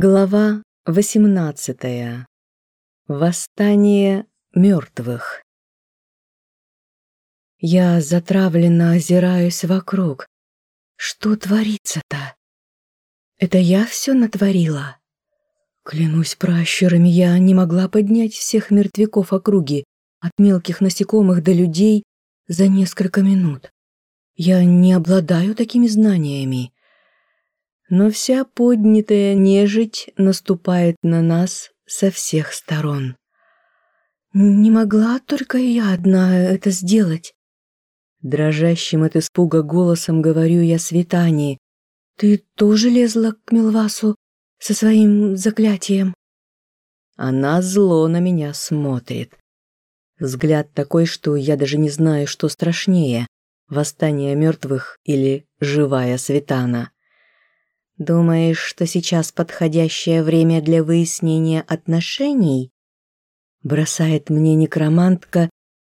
Глава 18. Восстание мертвых. Я затравленно озираюсь вокруг. Что творится-то? Это я все натворила? Клянусь пращурами, я не могла поднять всех мертвяков округи, от мелких насекомых до людей, за несколько минут. Я не обладаю такими знаниями но вся поднятая нежить наступает на нас со всех сторон. Не могла только я одна это сделать. Дрожащим от испуга голосом говорю я Светании. Ты тоже лезла к Милвасу со своим заклятием? Она зло на меня смотрит. Взгляд такой, что я даже не знаю, что страшнее – восстание мертвых или живая Светана. Думаешь, что сейчас подходящее время для выяснения отношений? Бросает мне некромантка,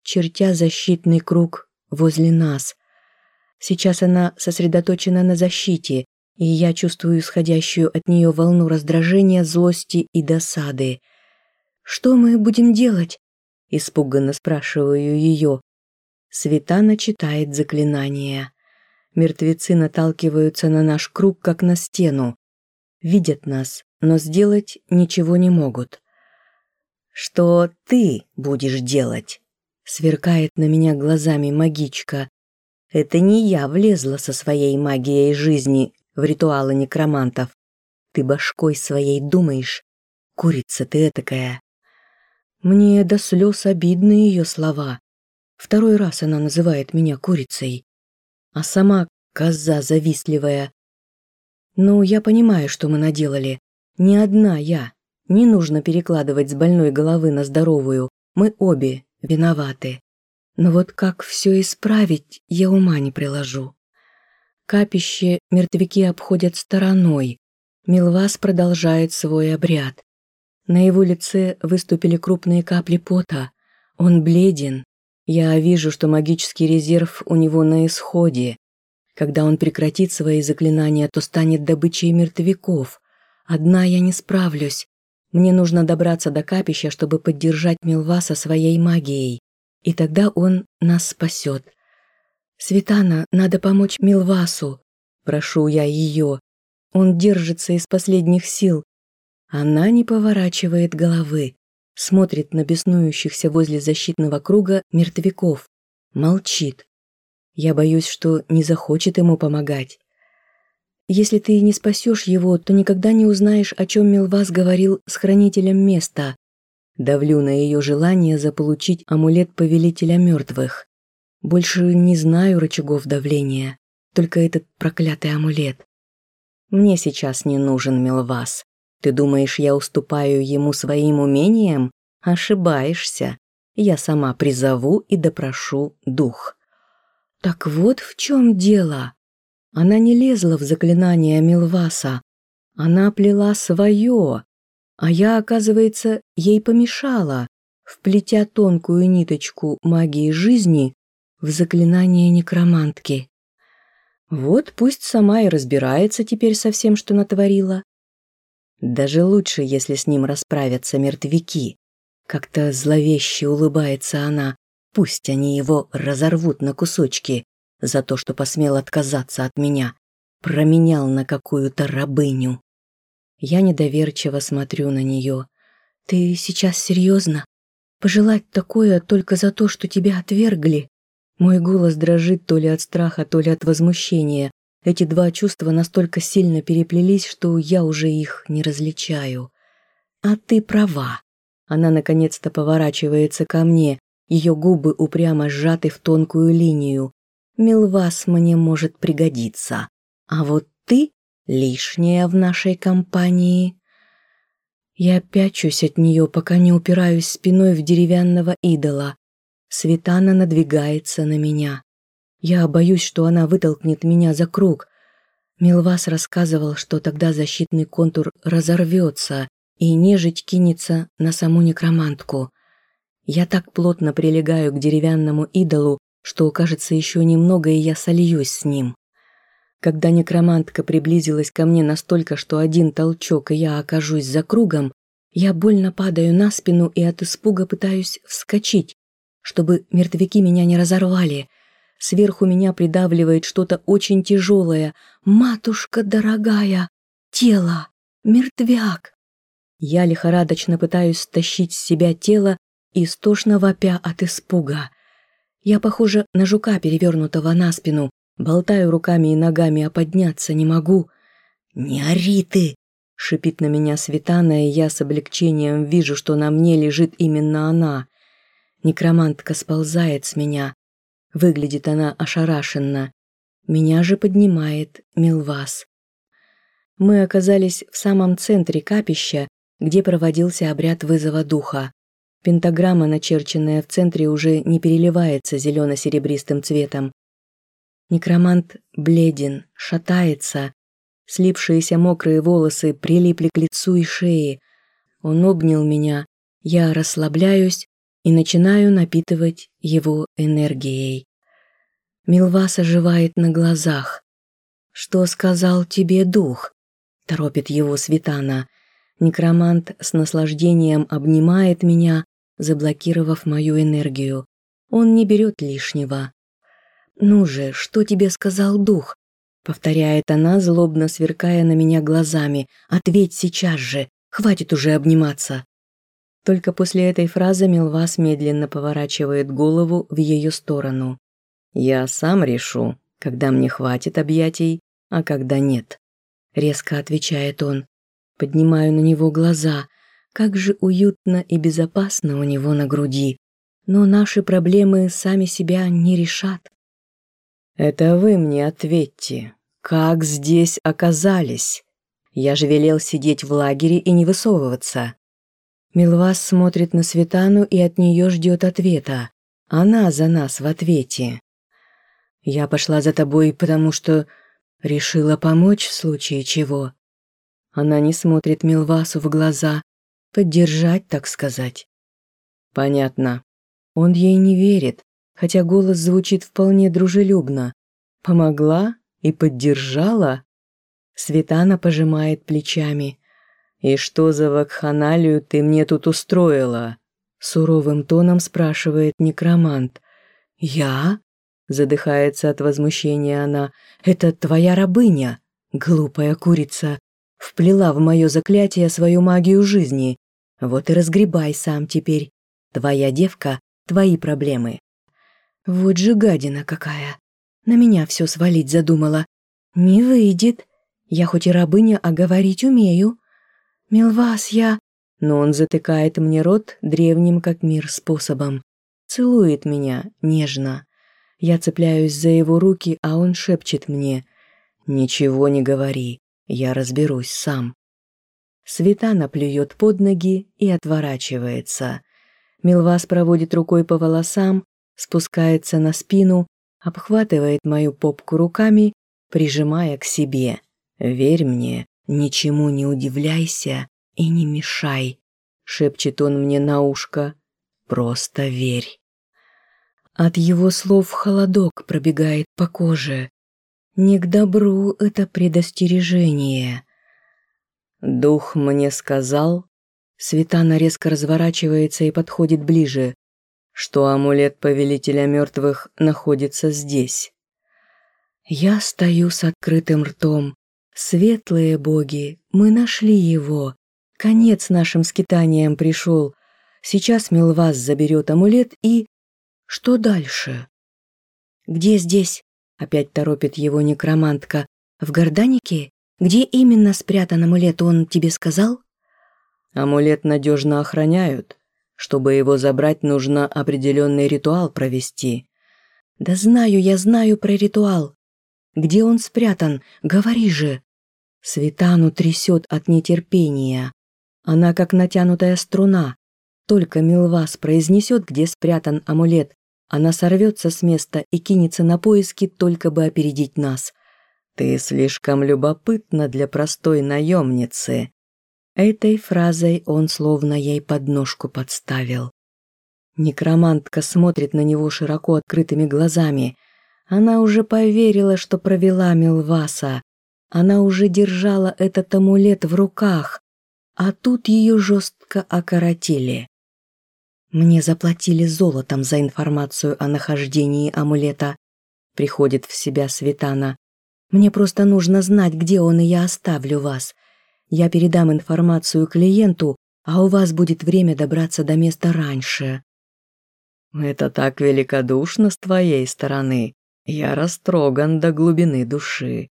чертя защитный круг возле нас. Сейчас она сосредоточена на защите, и я чувствую исходящую от нее волну раздражения, злости и досады. «Что мы будем делать?» – испуганно спрашиваю ее. Светана читает заклинание. Мертвецы наталкиваются на наш круг, как на стену. Видят нас, но сделать ничего не могут. «Что ты будешь делать?» Сверкает на меня глазами магичка. «Это не я влезла со своей магией жизни в ритуалы некромантов. Ты башкой своей думаешь? Курица ты этакая». Мне до слез обидны ее слова. Второй раз она называет меня курицей а сама коза завистливая. Ну, я понимаю, что мы наделали. Не одна я. Не нужно перекладывать с больной головы на здоровую. Мы обе виноваты. Но вот как все исправить, я ума не приложу. Капище мертвяки обходят стороной. Милвас продолжает свой обряд. На его лице выступили крупные капли пота. Он бледен, я вижу, что магический резерв у него на исходе. Когда он прекратит свои заклинания, то станет добычей мертвяков. Одна я не справлюсь. Мне нужно добраться до капища, чтобы поддержать Милваса своей магией. И тогда он нас спасет. «Светана, надо помочь Милвасу!» Прошу я ее. Он держится из последних сил. Она не поворачивает головы смотрит на беснующихся возле защитного круга мертвяков, молчит. Я боюсь, что не захочет ему помогать. Если ты не спасешь его, то никогда не узнаешь, о чем Милвас говорил с хранителем места. Давлю на ее желание заполучить амулет повелителя мертвых. Больше не знаю рычагов давления, только этот проклятый амулет. Мне сейчас не нужен Милвас. Ты думаешь, я уступаю ему своим умениям? Ошибаешься. Я сама призову и допрошу дух. Так вот в чем дело. Она не лезла в заклинание Милваса. Она плела свое, а я, оказывается, ей помешала, вплетя тонкую ниточку магии жизни в заклинание некромантки. Вот пусть сама и разбирается теперь со всем, что натворила. Даже лучше, если с ним расправятся мертвяки. Как-то зловеще улыбается она. Пусть они его разорвут на кусочки за то, что посмел отказаться от меня. Променял на какую-то рабыню. Я недоверчиво смотрю на нее. «Ты сейчас серьезно? Пожелать такое только за то, что тебя отвергли?» Мой голос дрожит то ли от страха, то ли от возмущения. Эти два чувства настолько сильно переплелись, что я уже их не различаю. А ты права. Она наконец-то поворачивается ко мне, ее губы упрямо сжаты в тонкую линию. Милвас мне может пригодиться. А вот ты лишняя в нашей компании. Я пячусь от нее, пока не упираюсь спиной в деревянного идола. Светана надвигается на меня. Я боюсь, что она вытолкнет меня за круг. Милвас рассказывал, что тогда защитный контур разорвется, и нежить кинется на саму некромантку. Я так плотно прилегаю к деревянному идолу, что кажется еще немного, и я сольюсь с ним. Когда некромантка приблизилась ко мне настолько, что один толчок, и я окажусь за кругом, я больно падаю на спину и от испуга пытаюсь вскочить, чтобы мертвяки меня не разорвали. Сверху меня придавливает что-то очень тяжелое. «Матушка дорогая! Тело! Мертвяк!» Я лихорадочно пытаюсь стащить с себя тело, истошно вопя от испуга. Я похожа на жука, перевернутого на спину, болтаю руками и ногами, а подняться не могу. «Не ори ты!» — шипит на меня Светана, и я с облегчением вижу, что на мне лежит именно она. Некромантка сползает с меня. Выглядит она ошарашенно. Меня же поднимает Милвас. Мы оказались в самом центре капища, где проводился обряд вызова духа. Пентаграмма, начерченная в центре, уже не переливается зелено-серебристым цветом. Некромант бледен, шатается. Слипшиеся мокрые волосы прилипли к лицу и шее. Он обнял меня. Я расслабляюсь и начинаю напитывать его энергией. Милвас оживает на глазах. «Что сказал тебе дух?» – торопит его Светана – Некромант с наслаждением обнимает меня, заблокировав мою энергию. Он не берет лишнего. «Ну же, что тебе сказал дух?» Повторяет она, злобно сверкая на меня глазами. «Ответь сейчас же! Хватит уже обниматься!» Только после этой фразы Милвас медленно поворачивает голову в ее сторону. «Я сам решу, когда мне хватит объятий, а когда нет», — резко отвечает он. Поднимаю на него глаза. Как же уютно и безопасно у него на груди. Но наши проблемы сами себя не решат. «Это вы мне ответьте. Как здесь оказались? Я же велел сидеть в лагере и не высовываться». Милвас смотрит на Светану и от нее ждет ответа. Она за нас в ответе. «Я пошла за тобой, потому что решила помочь в случае чего. Она не смотрит Милвасу в глаза. Поддержать, так сказать. Понятно. Он ей не верит, хотя голос звучит вполне дружелюбно. Помогла и поддержала? Светана пожимает плечами. «И что за вакханалию ты мне тут устроила?» Суровым тоном спрашивает некромант. «Я?» Задыхается от возмущения она. «Это твоя рабыня, глупая курица вплела в мое заклятие свою магию жизни. Вот и разгребай сам теперь. Твоя девка, твои проблемы. Вот же гадина какая. На меня все свалить задумала. Не выйдет. Я хоть и рабыня, а говорить умею. Милвас, я... Но он затыкает мне рот древним как мир способом. Целует меня нежно. Я цепляюсь за его руки, а он шепчет мне. «Ничего не говори. Я разберусь сам. Светана плюет под ноги и отворачивается. Милвас проводит рукой по волосам, спускается на спину, обхватывает мою попку руками, прижимая к себе. «Верь мне, ничему не удивляйся и не мешай», — шепчет он мне на ушко. «Просто верь». От его слов холодок пробегает по коже. Не к добру это предостережение. Дух мне сказал, Светана резко разворачивается и подходит ближе, что амулет повелителя мертвых находится здесь. Я стою с открытым ртом. Светлые боги, мы нашли его. Конец нашим скитаниям пришел. Сейчас Милвас заберет амулет и... Что дальше? Где здесь? Опять торопит его некромантка. В Горданике? Где именно спрятан амулет, он тебе сказал? Амулет надежно охраняют. Чтобы его забрать, нужно определенный ритуал провести. Да знаю, я знаю про ритуал. Где он спрятан? Говори же. Светану трясет от нетерпения. Она как натянутая струна. Только Милвас произнесет, где спрятан амулет, она сорвется с места и кинется на поиски, только бы опередить нас. «Ты слишком любопытна для простой наемницы». Этой фразой он словно ей подножку подставил. Некромантка смотрит на него широко открытыми глазами. Она уже поверила, что провела Милваса. Она уже держала этот амулет в руках, а тут ее жестко окоротили. Мне заплатили золотом за информацию о нахождении амулета. Приходит в себя Светана. Мне просто нужно знать, где он, и я оставлю вас. Я передам информацию клиенту, а у вас будет время добраться до места раньше. Это так великодушно с твоей стороны. Я растроган до глубины души.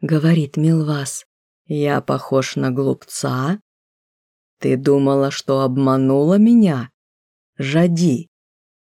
Говорит Милвас. Я похож на глупца? Ты думала, что обманула меня? Жади,